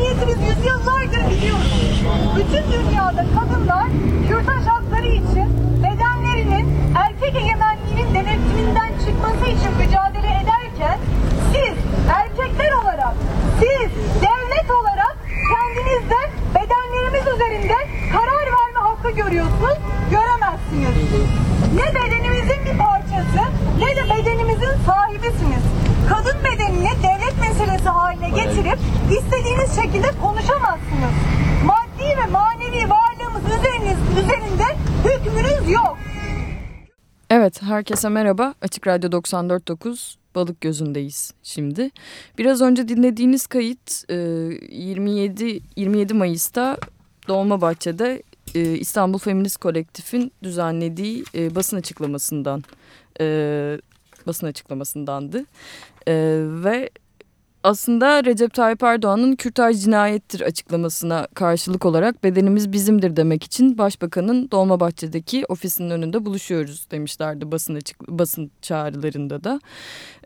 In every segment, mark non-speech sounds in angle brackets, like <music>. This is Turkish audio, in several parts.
medeniyetimiz yüzyıllardır biliyoruz. Bütün dünyada kadınlar kürtaj hakları için bedenlerinin erkek egemenliğinin denetiminden çıkması için mücadele istediğiniz şekilde konuşamazsınız. Maddi ve manevi varlığımız üzeriniz, üzerinde hükmünüz yok. Evet, herkese merhaba. Açık Radyo 94.9 Balık Gözü'ndeyiz şimdi. Biraz önce dinlediğiniz kayıt e, 27 27 Mayıs'ta Dolmabahçe'de e, İstanbul Feminist Kolektif'in düzenlediği e, basın açıklamasından basın açıklamasındandı. Ve aslında Recep Tayyip Erdoğan'ın Kürtaj cinayettir açıklamasına karşılık olarak bedenimiz bizimdir demek için Başbakan'ın Dolmabahçe'deki ofisinin önünde buluşuyoruz demişlerdi basın, açık, basın çağrılarında da.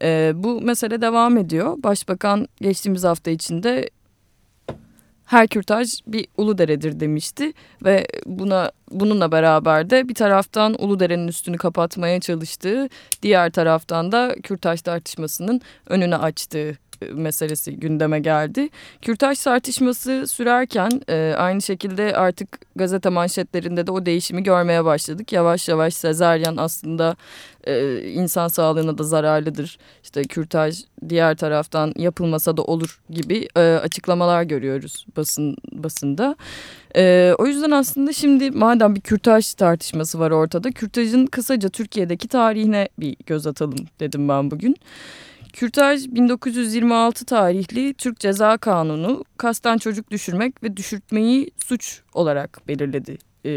Ee, bu mesele devam ediyor. Başbakan geçtiğimiz hafta içinde her kürtaj bir Uludere'dir demişti ve buna bununla beraber de bir taraftan Uludere'nin üstünü kapatmaya çalıştığı, diğer taraftan da kürtaj tartışmasının önünü açtığı meselesi gündeme geldi. Kürtaj tartışması sürerken e, aynı şekilde artık gazete manşetlerinde de o değişimi görmeye başladık. Yavaş yavaş sezaryen aslında e, insan sağlığına da zararlıdır. İşte kürtaj diğer taraftan yapılmasa da olur gibi e, açıklamalar görüyoruz basın basında. E, o yüzden aslında şimdi madem bir kürtaj tartışması var ortada, kürtajın kısaca Türkiye'deki tarihine bir göz atalım dedim ben bugün. Kürtaj 1926 tarihli Türk Ceza Kanunu kasten çocuk düşürmek ve düşürtmeyi suç olarak belirledi e,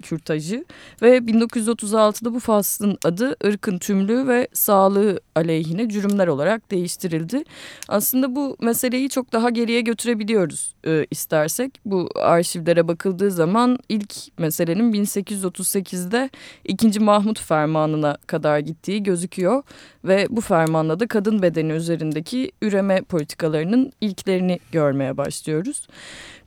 kürtajı ve 1936'da bu faslın adı ırkın tümlüğü ve sağlığı aleyhine cürümler olarak değiştirildi. Aslında bu meseleyi çok daha geriye götürebiliyoruz e, istersek. Bu arşivlere bakıldığı zaman ilk meselenin 1838'de 2. Mahmut Fermanı'na kadar gittiği gözüküyor ve bu fermanla da kadın bedeni üzerindeki üreme politikalarının ilklerini görmeye başlıyoruz.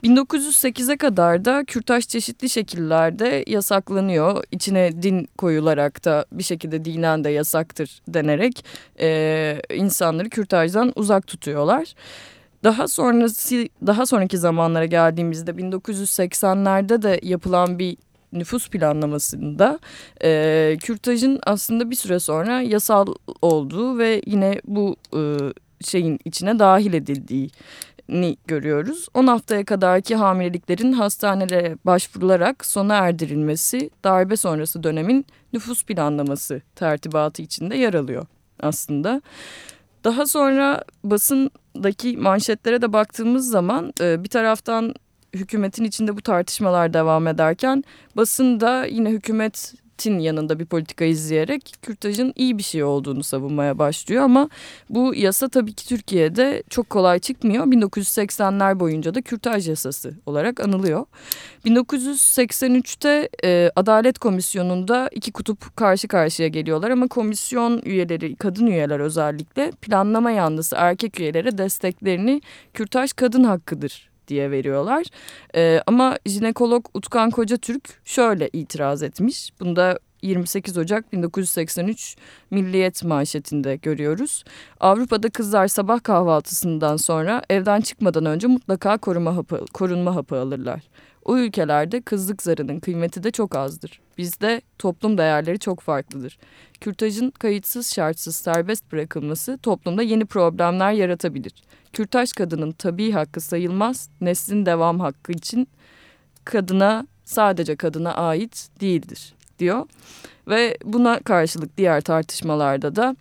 1908'e kadar da kürtaj çeşitli şekillerde yasaklanıyor. İçine din koyularak da bir şekilde dinen de yasaktır denerek e, insanları kürtajdan uzak tutuyorlar. Daha sonrası daha sonraki zamanlara geldiğimizde 1980'lerde de yapılan bir nüfus planlamasında e, kürtajın aslında bir süre sonra yasal olduğu ve yine bu e, şeyin içine dahil edildiği ni görüyoruz. 10 haftaya kadarki hamileliklerin hastanelere başvurularak sona erdirilmesi darbe sonrası dönemin nüfus planlaması tertibatı içinde yer alıyor aslında. Daha sonra basındaki manşetlere de baktığımız zaman e, bir taraftan hükümetin içinde bu tartışmalar devam ederken basında yine hükümet Tin yanında bir politika izleyerek kürtajın iyi bir şey olduğunu savunmaya başlıyor ama bu yasa tabii ki Türkiye'de çok kolay çıkmıyor. 1980'ler boyunca da kürtaj yasası olarak anılıyor. 1983'te e, Adalet Komisyonu'nda iki kutup karşı karşıya geliyorlar ama komisyon üyeleri, kadın üyeler özellikle planlama yanlısı erkek üyelere desteklerini kürtaj kadın hakkıdır diye veriyorlar. E, ama jinekolog Utkan Koca Türk şöyle itiraz etmiş. Bunda 28 Ocak 1983 Milliyet manşetinde görüyoruz. Avrupa'da kızlar sabah kahvaltısından sonra evden çıkmadan önce mutlaka koruma hapı, korunma hapı alırlar. O ülkelerde kızlık zarının kıymeti de çok azdır. Bizde toplum değerleri çok farklıdır. Kürtajın kayıtsız şartsız serbest bırakılması toplumda yeni problemler yaratabilir. Kürtaj kadının tabii hakkı sayılmaz, neslin devam hakkı için kadına sadece kadına ait değildir diyor. Ve buna karşılık diğer tartışmalarda da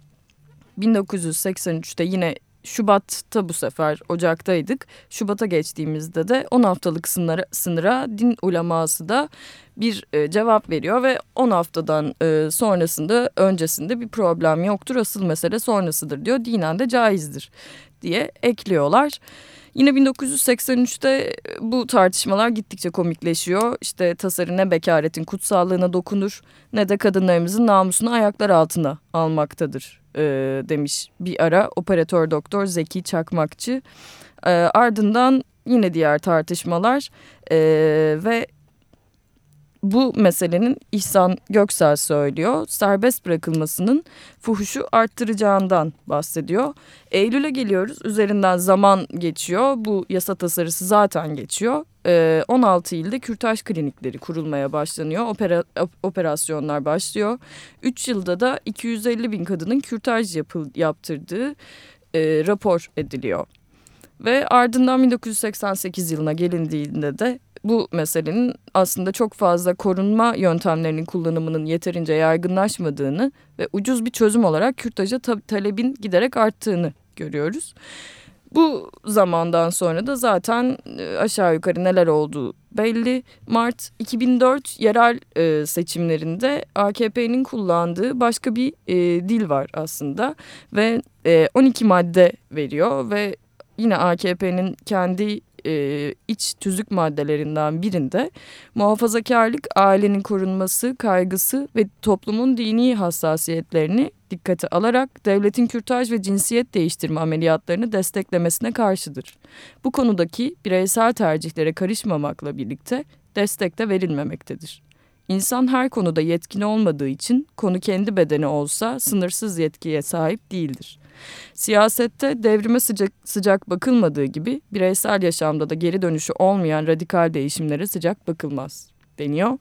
1983'te yine Şubat'ta bu sefer Ocak'taydık. Şubat'a geçtiğimizde de 10 haftalık sınıra, sınıra din uleması da bir e, cevap veriyor ve 10 haftadan e, sonrasında öncesinde bir problem yoktur. Asıl mesele sonrasıdır diyor. Dinen de caizdir diye ekliyorlar. Yine 1983'te bu tartışmalar gittikçe komikleşiyor. İşte tasarı ne bekaretin kutsallığına dokunur ne de kadınlarımızın namusunu ayaklar altına almaktadır e, demiş bir ara operatör doktor Zeki Çakmakçı. E, ardından yine diğer tartışmalar e, ve bu meselenin İhsan Göksel söylüyor. Serbest bırakılmasının fuhuşu arttıracağından bahsediyor. Eylül'e geliyoruz. Üzerinden zaman geçiyor. Bu yasa tasarısı zaten geçiyor. Ee, 16 ilde kürtaj klinikleri kurulmaya başlanıyor. Opera, operasyonlar başlıyor. 3 yılda da 250 bin kadının kürtaj yapıl, yaptırdığı e, rapor ediliyor. Ve ardından 1988 yılına gelindiğinde de bu meselenin aslında çok fazla korunma yöntemlerinin kullanımının yeterince yaygınlaşmadığını ve ucuz bir çözüm olarak kürtaja talebin giderek arttığını görüyoruz. Bu zamandan sonra da zaten e, aşağı yukarı neler olduğu belli. Mart 2004 yerel e, seçimlerinde AKP'nin kullandığı başka bir e, dil var aslında ve e, 12 madde veriyor ve yine AKP'nin kendi e, iç tüzük maddelerinden birinde muhafazakarlık, ailenin korunması, kaygısı ve toplumun dini hassasiyetlerini dikkate alarak devletin kürtaj ve cinsiyet değiştirme ameliyatlarını desteklemesine karşıdır. Bu konudaki bireysel tercihlere karışmamakla birlikte destek de verilmemektedir. İnsan her konuda yetkin olmadığı için konu kendi bedeni olsa sınırsız yetkiye sahip değildir. Siyasette devrime sıcak, sıcak bakılmadığı gibi bireysel yaşamda da geri dönüşü olmayan radikal değişimlere sıcak bakılmaz deniyor.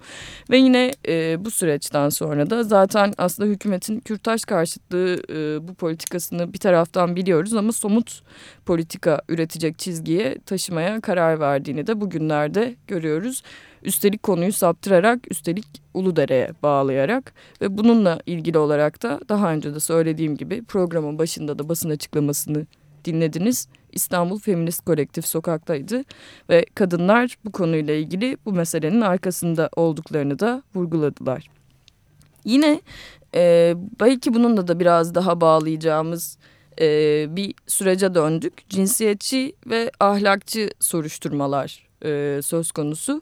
Ve yine e, bu süreçten sonra da zaten aslında hükümetin kürtaj karşıtlığı e, bu politikasını bir taraftan biliyoruz ama somut politika üretecek çizgiye taşımaya karar verdiğini de bugünlerde görüyoruz. Üstelik konuyu saptırarak, üstelik Uludere'ye bağlayarak ve bununla ilgili olarak da daha önce de söylediğim gibi programın başında da basın açıklamasını dinlediniz. İstanbul Feminist Kolektif sokaktaydı ve kadınlar bu konuyla ilgili bu meselenin arkasında olduklarını da vurguladılar. Yine e, belki bununla da biraz daha bağlayacağımız e, bir sürece döndük. Cinsiyetçi ve ahlakçı soruşturmalar e, söz konusu.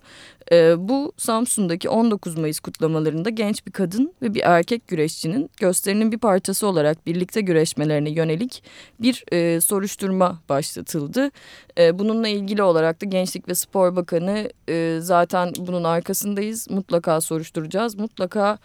E, bu Samsun'daki 19 Mayıs kutlamalarında genç bir kadın ve bir erkek güreşçinin gösterinin bir parçası olarak birlikte güreşmelerine yönelik bir e, soruşturma başlatıldı. E, bununla ilgili olarak da Gençlik ve Spor Bakanı e, zaten bunun arkasındayız. Mutlaka soruşturacağız. Mutlaka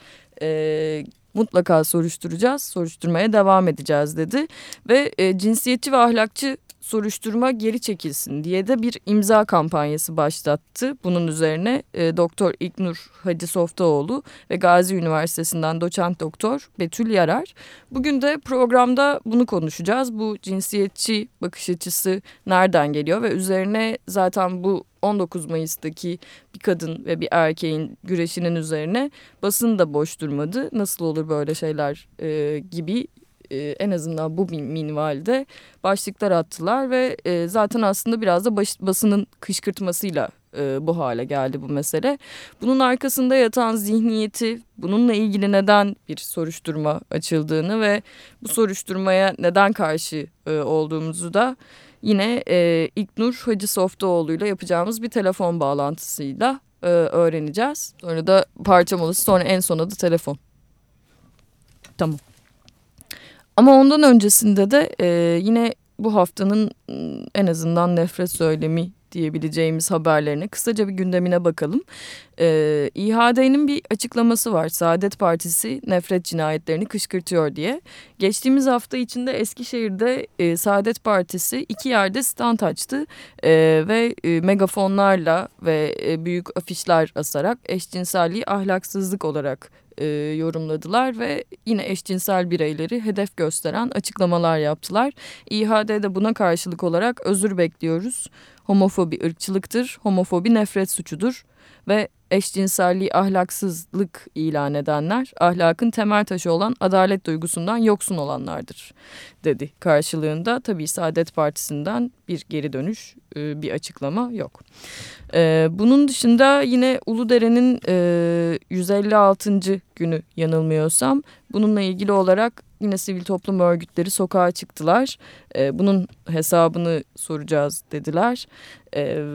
e, mutlaka soruşturacağız, soruşturmaya devam edeceğiz dedi. Ve e, cinsiyetçi ve ahlakçı soruşturma geri çekilsin diye de bir imza kampanyası başlattı. Bunun üzerine e, Doktor İknur Hacı Softaoğlu ve Gazi Üniversitesi'nden doçent doktor Betül Yarar. Bugün de programda bunu konuşacağız. Bu cinsiyetçi bakış açısı nereden geliyor ve üzerine zaten bu 19 Mayıs'taki bir kadın ve bir erkeğin güreşinin üzerine basın da boş durmadı. Nasıl olur böyle şeyler e, gibi e, en azından bu minvalde başlıklar attılar ve e, zaten aslında biraz da baş, basının kışkırtmasıyla e, bu hale geldi bu mesele. Bunun arkasında yatan zihniyeti, bununla ilgili neden bir soruşturma açıldığını ve bu soruşturmaya neden karşı e, olduğumuzu da yine e, İknur Hacı Softoğlu ile yapacağımız bir telefon bağlantısıyla e, öğreneceğiz. Sonra da parça molası sonra en sona da telefon. Tamam. Ama ondan öncesinde de e, yine bu haftanın en azından nefret söylemi diyebileceğimiz haberlerine kısaca bir gündemine bakalım. Ee, İHA'd'nin bir açıklaması var. Saadet Partisi nefret cinayetlerini kışkırtıyor diye. Geçtiğimiz hafta içinde Eskişehir'de e, Saadet Partisi iki yerde stand açtı. E, ve e, megafonlarla ve e, büyük afişler asarak eşcinselliği ahlaksızlık olarak e, yorumladılar ve yine eşcinsel bireyleri hedef gösteren açıklamalar yaptılar. İHA'de buna karşılık olarak özür bekliyoruz. Homofobi ırkçılıktır, homofobi nefret suçudur ve eşcinselliği ahlaksızlık ilan edenler ahlakın temel taşı olan adalet duygusundan yoksun olanlardır dedi. Karşılığında tabii Saadet Partisi'nden bir geri dönüş e, bir açıklama yok. E, bunun dışında yine Uludere'nin 156. E, günü yanılmıyorsam bununla ilgili olarak yine sivil toplum örgütleri sokağa çıktılar. Bunun hesabını soracağız dediler.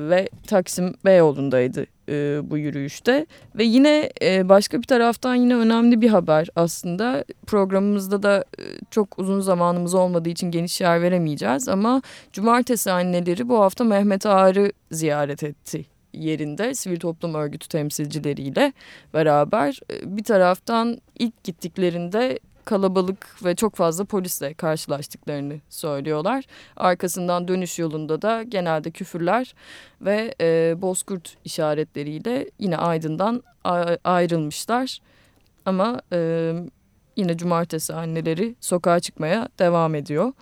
Ve Taksim Beyoğlu'ndaydı e, bu yürüyüşte. Ve yine e, başka bir taraftan yine önemli bir haber aslında. Programımızda da e, çok uzun zamanımız olmadığı için geniş yer veremeyeceğiz. Ama cumartesi anneleri bu hafta Mehmet Ağar'ı ziyaret etti yerinde sivil toplum örgütü temsilcileriyle beraber e, bir taraftan ilk gittiklerinde kalabalık ve çok fazla polisle karşılaştıklarını söylüyorlar. Arkasından dönüş yolunda da genelde küfürler ve e, bozkurt işaretleriyle yine Aydın'dan ayrılmışlar. Ama e, yine cumartesi anneleri sokağa çıkmaya devam ediyor.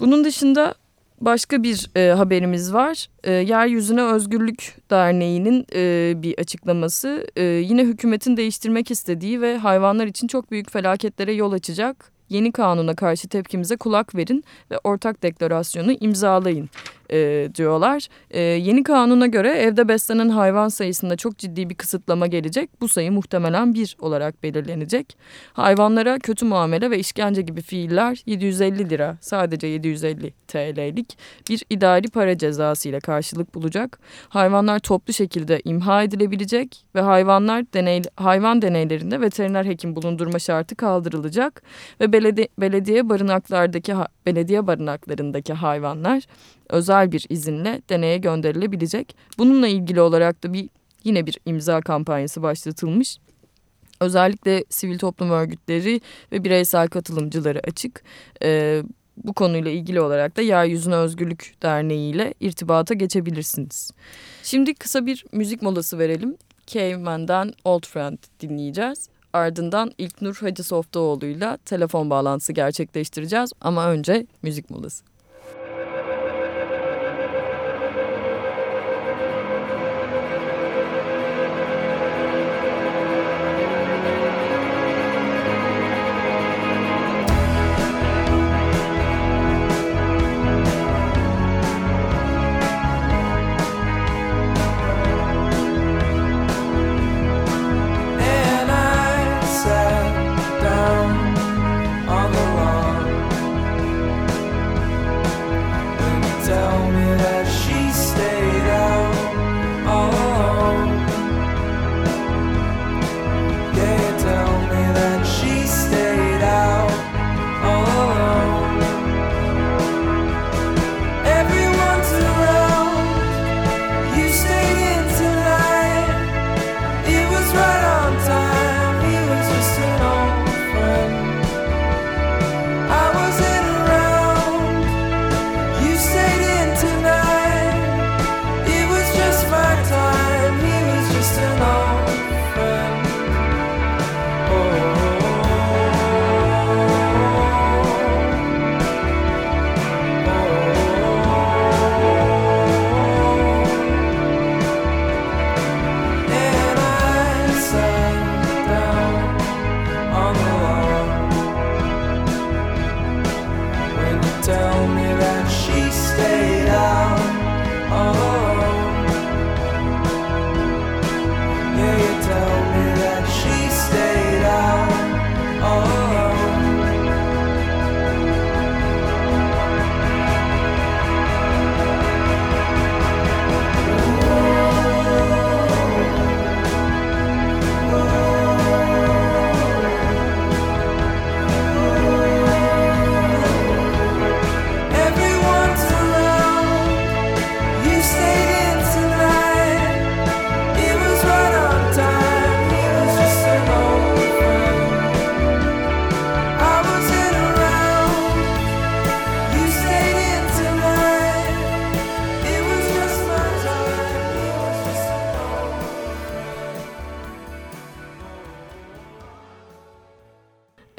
Bunun dışında başka bir e, haberimiz var. E, Yeryüzüne Özgürlük Derneği'nin e, bir açıklaması. E, yine hükümetin değiştirmek istediği ve hayvanlar için çok büyük felaketlere yol açacak yeni kanuna karşı tepkimize kulak verin ve ortak deklarasyonu imzalayın e, diyorlar. E, yeni kanuna göre evde beslenen hayvan sayısında çok ciddi bir kısıtlama gelecek. Bu sayı muhtemelen bir olarak belirlenecek. Hayvanlara kötü muamele ve işkence gibi fiiller 750 lira sadece 750 TL'lik bir idari para cezası ile karşılık bulacak. Hayvanlar toplu şekilde imha edilebilecek ve hayvanlar deney, hayvan deneylerinde veteriner hekim bulundurma şartı kaldırılacak ve belediye, belediye barınaklardaki belediye barınaklarındaki hayvanlar özel bir izinle deneye gönderilebilecek. Bununla ilgili olarak da bir yine bir imza kampanyası başlatılmış. Özellikle sivil toplum örgütleri ve bireysel katılımcıları açık. Ee, bu konuyla ilgili olarak da Yeryüzüne Özgürlük Derneği ile irtibata geçebilirsiniz. Şimdi kısa bir müzik molası verelim. Caveman'dan Old Friend dinleyeceğiz. Ardından İlknur Hacı Softaoğlu'yla telefon bağlantısı gerçekleştireceğiz. Ama önce müzik molası.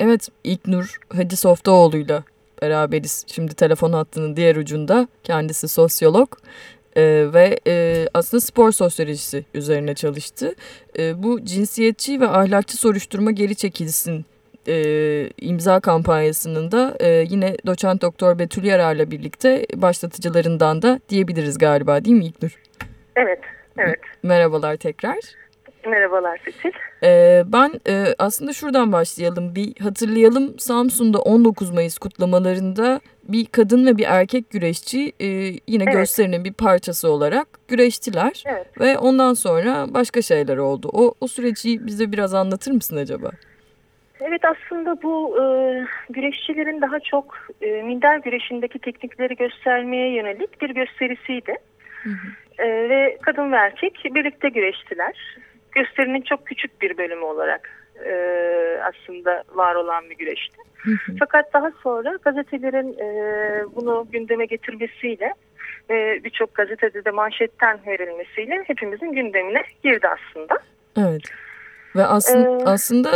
Evet İlknur Hacı Softaoğlu'yla beraberiz. Şimdi telefon hattının diğer ucunda kendisi sosyolog e, ve e, aslında spor sosyolojisi üzerine çalıştı. E, bu cinsiyetçi ve ahlakçı soruşturma geri çekilsin e, imza kampanyasının da e, yine doçent doktor Betül Yarar'la birlikte başlatıcılarından da diyebiliriz galiba değil mi İlknur? Evet, evet. Merhabalar tekrar. Merhabalar Seçil. Ee, ben e, aslında şuradan başlayalım. Bir hatırlayalım Samsun'da 19 Mayıs kutlamalarında bir kadın ve bir erkek güreşçi e, yine evet. gösterinin bir parçası olarak güreştiler. Evet. Ve ondan sonra başka şeyler oldu. O, o süreci bize biraz anlatır mısın acaba? Evet aslında bu e, güreşçilerin daha çok e, minder güreşindeki teknikleri göstermeye yönelik bir gösterisiydi. Hı hı. E, ve kadın ve erkek birlikte güreştiler gösterinin çok küçük bir bölümü olarak e, aslında var olan bir güreşti. Fakat daha sonra gazetelerin e, bunu gündeme getirmesiyle e, birçok gazetede de manşetten verilmesiyle hepimizin gündemine girdi aslında. Evet. Ve aslında, ee, aslında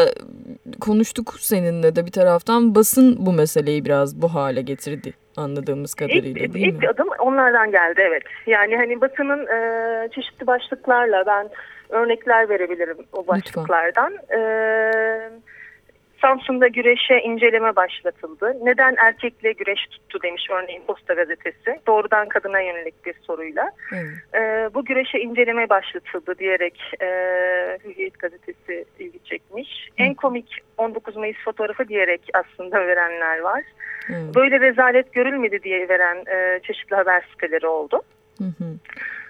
konuştuk seninle de bir taraftan basın bu meseleyi biraz bu hale getirdi anladığımız kadarıyla ilk, değil ilk mi? İlk adım onlardan geldi evet. Yani hani Batı'nın e, çeşitli başlıklarla ben örnekler verebilirim o başlıklardan. Evet. Samsun'da güreşe inceleme başlatıldı. Neden erkekle güreş tuttu demiş örneğin Posta Gazetesi. Doğrudan kadına yönelik bir soruyla. Ee, bu güreşe inceleme başlatıldı diyerek e, Hürriyet Gazetesi ilgi çekmiş. Hı. En komik 19 Mayıs fotoğrafı diyerek aslında verenler var. Hı. Böyle rezalet görülmedi diye veren e, çeşitli haber siteleri oldu. Hı hı.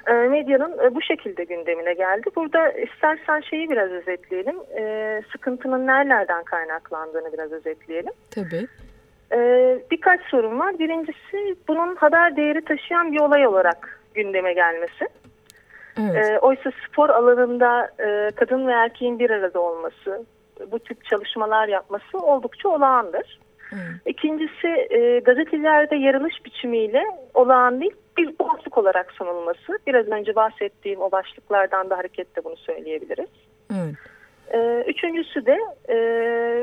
E, medyanın e, bu şekilde gündemine geldi. Burada istersen şeyi biraz özetleyelim. E, sıkıntının nerelerden kaynaklandığını biraz özetleyelim. Tabii. Birkaç sorun var. Birincisi bunun haber değeri taşıyan bir olay olarak gündeme gelmesi. Evet. Oysa spor alanında kadın ve erkeğin bir arada olması, bu tip çalışmalar yapması oldukça olağandır. Hı. İkincisi e, gazetelerde yarılış biçimiyle olağan değil bir boşluk olarak sunulması. Biraz önce bahsettiğim o başlıklardan da hareketle bunu söyleyebiliriz. Evet. E, üçüncüsü de e,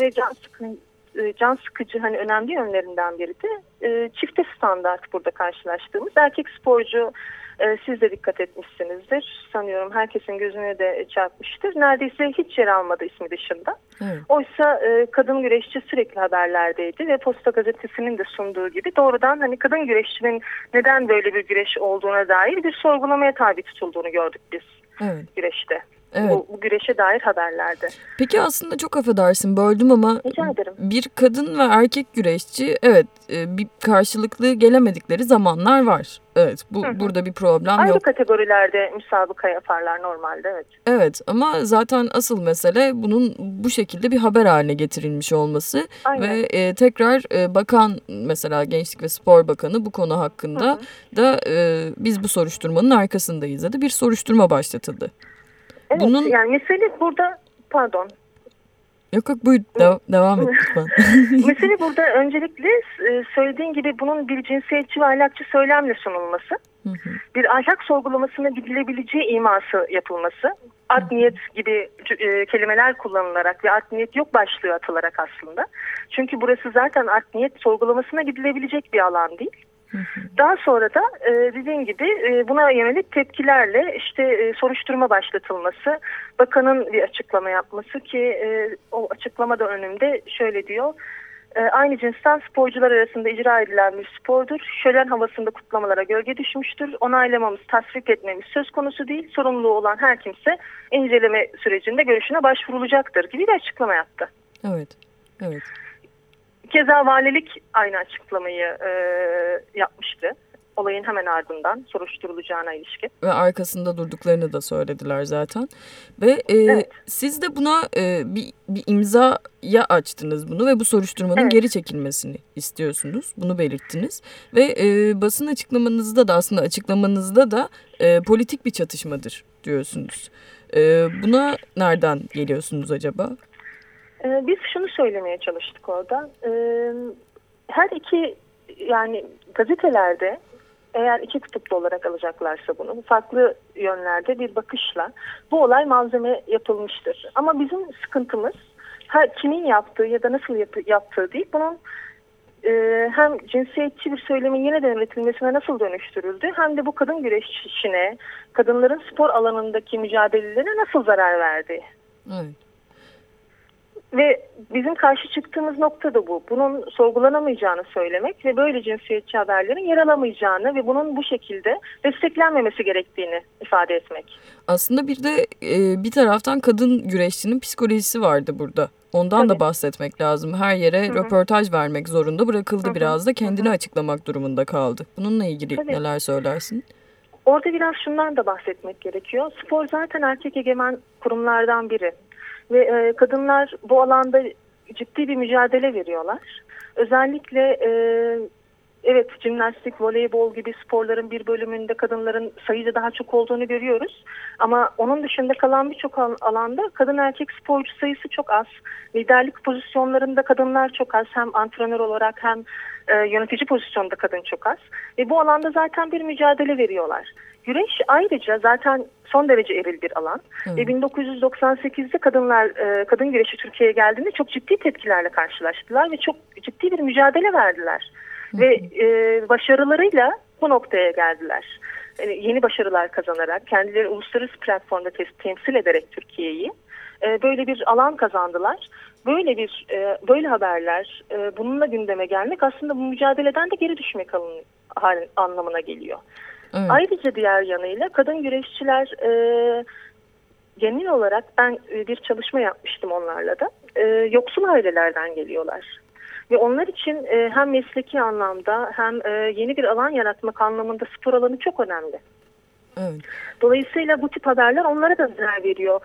ve can sıkıcı, e, can sıkıcı hani önemli yönlerinden biri de e, çifte standart burada karşılaştığımız erkek sporcu e, siz de dikkat etmişsinizdir. Sanıyorum herkesin gözüne de çarpmıştır. Neredeyse hiç yer almadı ismi dışında. Evet. Oysa e, kadın güreşçi sürekli haberlerdeydi ve Posta Gazetesi'nin de sunduğu gibi doğrudan hani kadın güreşçinin neden böyle bir güreş olduğuna dair bir sorgulamaya tabi tutulduğunu gördük biz evet. güreşte. Evet. Bu, bu güreşe dair haberlerde. Peki aslında çok affedersin böldüm ama bir kadın ve erkek güreşçi evet e, bir karşılıklı gelemedikleri zamanlar var. Evet bu hı hı. burada bir problem Aynı yok. Aynı kategorilerde müsabaka yaparlar normalde evet. Evet ama zaten asıl mesele bunun bu şekilde bir haber haline getirilmiş olması Aynen. ve e, tekrar e, bakan mesela Gençlik ve Spor Bakanı bu konu hakkında hı hı. da e, biz bu soruşturmanın arkasındayız dedi bir soruşturma başlatıldı. Evet Bunun... yani mesele burada pardon. Yok yok buyur dev devam et lütfen. <laughs> mesele <laughs> burada öncelikle e, söylediğin gibi bunun bir cinsiyetçi ve ahlakçı söylemle sunulması. Bir ahlak sorgulamasına gidilebileceği iması yapılması. Art niyet gibi e, kelimeler kullanılarak ve art niyet yok başlığı atılarak aslında. Çünkü burası zaten art niyet sorgulamasına gidilebilecek bir alan değil. Daha sonra da e, dediğim gibi e, buna yönelik tepkilerle işte e, soruşturma başlatılması, bakanın bir açıklama yapması ki e, o açıklamada önümde şöyle diyor. E, aynı cinsten sporcular arasında icra edilen bir spordur. Şölen havasında kutlamalara gölge düşmüştür. Onaylamamız, tasvip etmemiz söz konusu değil. Sorumluluğu olan her kimse inceleme sürecinde görüşüne başvurulacaktır gibi bir açıklama yaptı. Evet, evet. Keza valilik aynı açıklamayı e, yapmıştı. Olayın hemen ardından soruşturulacağına ilişkin. Ve arkasında durduklarını da söylediler zaten. Ve e, evet. siz de buna e, bir, bir imzaya açtınız bunu ve bu soruşturmanın evet. geri çekilmesini istiyorsunuz. Bunu belirttiniz. Ve e, basın açıklamanızda da aslında açıklamanızda da e, politik bir çatışmadır diyorsunuz. E, buna nereden geliyorsunuz acaba? Ee, biz şunu söylemeye çalıştık orada. Ee, her iki yani gazetelerde eğer iki kutuplu olarak alacaklarsa bunu farklı yönlerde bir bakışla bu olay malzeme yapılmıştır. Ama bizim sıkıntımız her kimin yaptığı ya da nasıl yap yaptığı değil bunun e, hem cinsiyetçi bir söylemin yeniden üretilmesine nasıl dönüştürüldü hem de bu kadın güreşine kadınların spor alanındaki mücadelelerine nasıl zarar verdi. Evet. Ve bizim karşı çıktığımız nokta da bu. Bunun sorgulanamayacağını söylemek ve böyle cinsiyetçi haberlerin yer alamayacağını ve bunun bu şekilde desteklenmemesi gerektiğini ifade etmek. Aslında bir de e, bir taraftan kadın güreşçinin psikolojisi vardı burada. Ondan Tabii. da bahsetmek lazım. Her yere Hı -hı. röportaj vermek zorunda bırakıldı Hı -hı. biraz da kendini Hı -hı. açıklamak durumunda kaldı. Bununla ilgili Tabii. neler söylersin? Orada biraz şundan da bahsetmek gerekiyor. Spor zaten erkek egemen kurumlardan biri. Ve e, kadınlar bu alanda ciddi bir mücadele veriyorlar. Özellikle e, evet jimnastik, voleybol gibi sporların bir bölümünde kadınların sayıca daha çok olduğunu görüyoruz. Ama onun dışında kalan birçok alanda kadın erkek sporcu sayısı çok az. Liderlik pozisyonlarında kadınlar çok az. Hem antrenör olarak hem e, yönetici pozisyonda kadın çok az. Ve bu alanda zaten bir mücadele veriyorlar. Güreş ayrıca zaten son derece eril bir alan. Hı. Ve 1998'de kadınlar e, kadın güreşi Türkiye'ye geldiğinde çok ciddi tepkilerle karşılaştılar ve çok ciddi bir mücadele verdiler. Ve e, başarılarıyla bu noktaya geldiler. Yani yeni başarılar kazanarak, kendileri uluslararası platformda temsil ederek Türkiye'yi e, böyle bir alan kazandılar. Böyle bir e, böyle haberler e, bununla gündeme gelmek aslında bu mücadeleden de geri düşmek alın, anlamına geliyor. Evet. Ayrıca diğer yanıyla kadın güreşçiler e, genel olarak ben e, bir çalışma yapmıştım onlarla da. E, yoksul ailelerden geliyorlar. Ve onlar için e, hem mesleki anlamda hem e, yeni bir alan yaratmak anlamında spor alanı çok önemli. Evet. Dolayısıyla bu tip haberler onlara da zarar veriyor.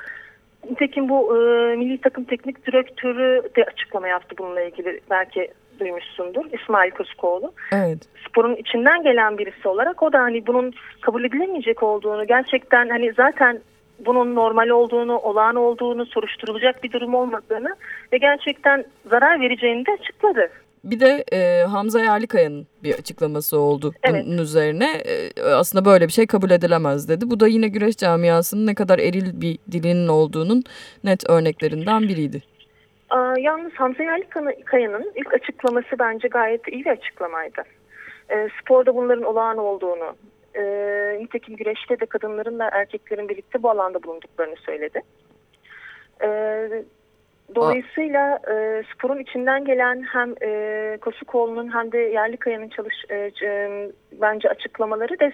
Nitekim bu e, milli takım teknik direktörü de açıklama yaptı bununla ilgili. Belki duymuşsundur. İsmail Kuskoğlu. Evet. Sporun içinden gelen birisi olarak o da hani bunun kabul edilemeyecek olduğunu gerçekten hani zaten bunun normal olduğunu, olağan olduğunu, soruşturulacak bir durum olmadığını ve gerçekten zarar vereceğini de açıkladı. Bir de e, Hamza Yerlikaya'nın bir açıklaması oldu evet. bunun üzerine. E, aslında böyle bir şey kabul edilemez dedi. Bu da yine güreş camiasının ne kadar eril bir dilinin olduğunun net örneklerinden biriydi. Aa, yalnız Hamza Yerlikaya'nın ilk açıklaması bence gayet iyi bir açıklamaydı. E, sporda bunların olağan olduğunu, e, nitekim güreşte de kadınların da erkeklerin birlikte bu alanda bulunduklarını söyledi. E, dolayısıyla e, sporun içinden gelen hem e, Kosukoğlu'nun hem de Yerlikaya'nın çalış e, e, bence açıklamaları des,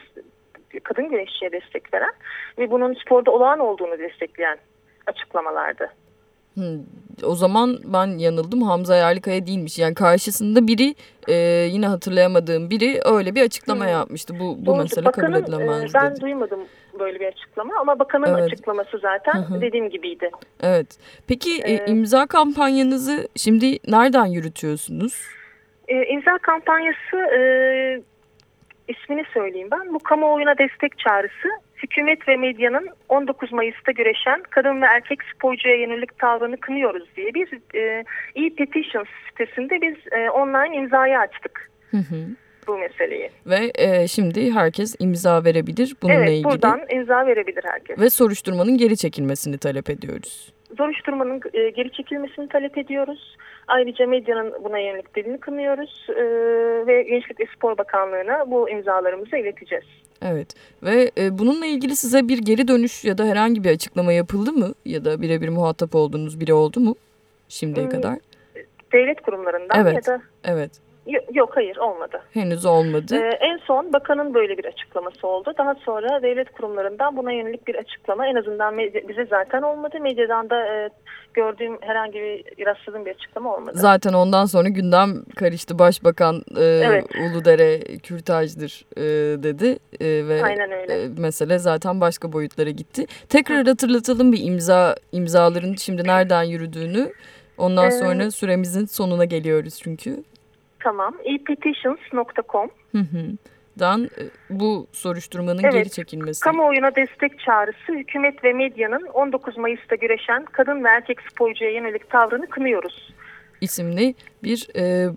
kadın güreşçiye destek veren ve bunun sporda olağan olduğunu destekleyen açıklamalardı. O zaman ben yanıldım Hamza Yerlikaya değilmiş. Yani karşısında biri e, yine hatırlayamadığım biri öyle bir açıklama hmm. yapmıştı. Bu, bu mesele bakanın, kabul edilemez e, Ben dedi. duymadım böyle bir açıklama ama bakanın evet. açıklaması zaten Hı-hı. dediğim gibiydi. Evet. Peki ee, imza kampanyanızı şimdi nereden yürütüyorsunuz? E, imza kampanyası e, ismini söyleyeyim ben. Bu kamuoyuna destek çağrısı hükümet ve medyanın 19 Mayıs'ta güreşen kadın ve erkek sporcuya yönelik tavrını kınıyoruz diye bir e, e-petition sitesinde biz e, online imzayı açtık. Hı hı. Bu meseleyi. Ve e, şimdi herkes imza verebilir bununla evet, ilgili. Evet buradan imza verebilir herkes. Ve soruşturmanın geri çekilmesini talep ediyoruz. Soruşturmanın e, geri çekilmesini talep ediyoruz. Ayrıca medyanın buna yönelik dilini kınıyoruz e, ve Gençlik ve Spor Bakanlığı'na bu imzalarımızı ileteceğiz. Evet ve e, bununla ilgili size bir geri dönüş ya da herhangi bir açıklama yapıldı mı? Ya da birebir muhatap olduğunuz biri oldu mu şimdiye hmm, kadar? Devlet kurumlarından evet, ya da... Evet. Yok hayır olmadı. Henüz olmadı. Ee, en son bakanın böyle bir açıklaması oldu. Daha sonra devlet kurumlarından buna yönelik bir açıklama en azından bize zaten olmadı. Medyadan da e, gördüğüm herhangi bir rastladığım bir açıklama olmadı. Zaten ondan sonra gündem karıştı. Başbakan e, evet. Uludere kürtajdır e, dedi e, ve Aynen öyle. E, mesele zaten başka boyutlara gitti. Tekrar hatırlatalım bir imza imzaların şimdi nereden yürüdüğünü. Ondan ee, sonra süremizin sonuna geliyoruz çünkü. Tamam. e-petitions.com dan e, bu soruşturmanın evet, geri çekilmesi. Kamuoyuna destek çağrısı hükümet ve medyanın 19 Mayıs'ta güreşen kadın ve erkek sporcuya yönelik tavrını kınıyoruz. İsimli bir e,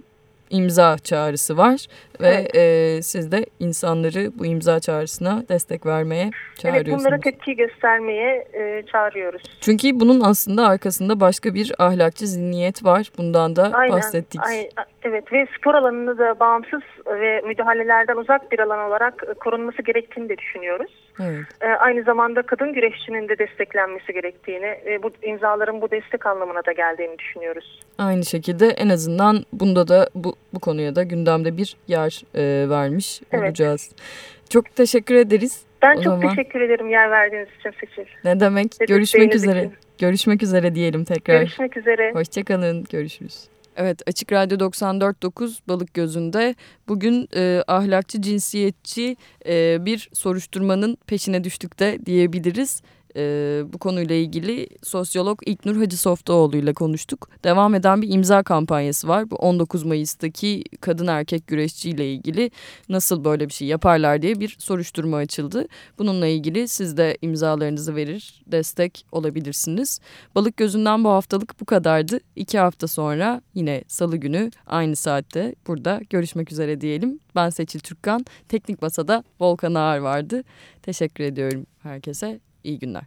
imza çağrısı var ve evet. e, siz de insanları bu imza çağrısına destek vermeye çağırıyorsunuz. Evet bunlara tepki göstermeye e, çağırıyoruz. Çünkü bunun aslında arkasında başka bir ahlakçı zihniyet var. Bundan da aynen, bahsettik. Aynen. Evet ve spor alanını da bağımsız ve müdahalelerden uzak bir alan olarak korunması gerektiğini de düşünüyoruz. Evet. E, aynı zamanda kadın güreşçinin de desteklenmesi gerektiğini ve bu imzaların bu destek anlamına da geldiğini düşünüyoruz. Aynı şekilde en azından bunda da bu, bu konuya da gündemde bir yer e, vermiş evet. olacağız. Çok teşekkür ederiz. Ben o çok zaman. teşekkür ederim yer verdiğiniz için Seçil. Ne demek? Görüşmek üzere. Için. Görüşmek üzere diyelim tekrar. Görüşmek üzere. Hoşçakalın. Görüşürüz. Evet Açık Radyo 94.9 Balık Gözü'nde bugün e, ahlakçı cinsiyetçi e, bir soruşturmanın peşine düştük de diyebiliriz e, bu konuyla ilgili sosyolog İlknur Hacı Softaoğlu ile konuştuk. Devam eden bir imza kampanyası var. Bu 19 Mayıs'taki kadın erkek güreşçi ile ilgili nasıl böyle bir şey yaparlar diye bir soruşturma açıldı. Bununla ilgili siz de imzalarınızı verir, destek olabilirsiniz. Balık gözünden bu haftalık bu kadardı. İki hafta sonra yine salı günü aynı saatte burada görüşmek üzere diyelim. Ben Seçil Türkkan. Teknik Masa'da Volkan Ağar vardı. Teşekkür ediyorum herkese. İyi günler.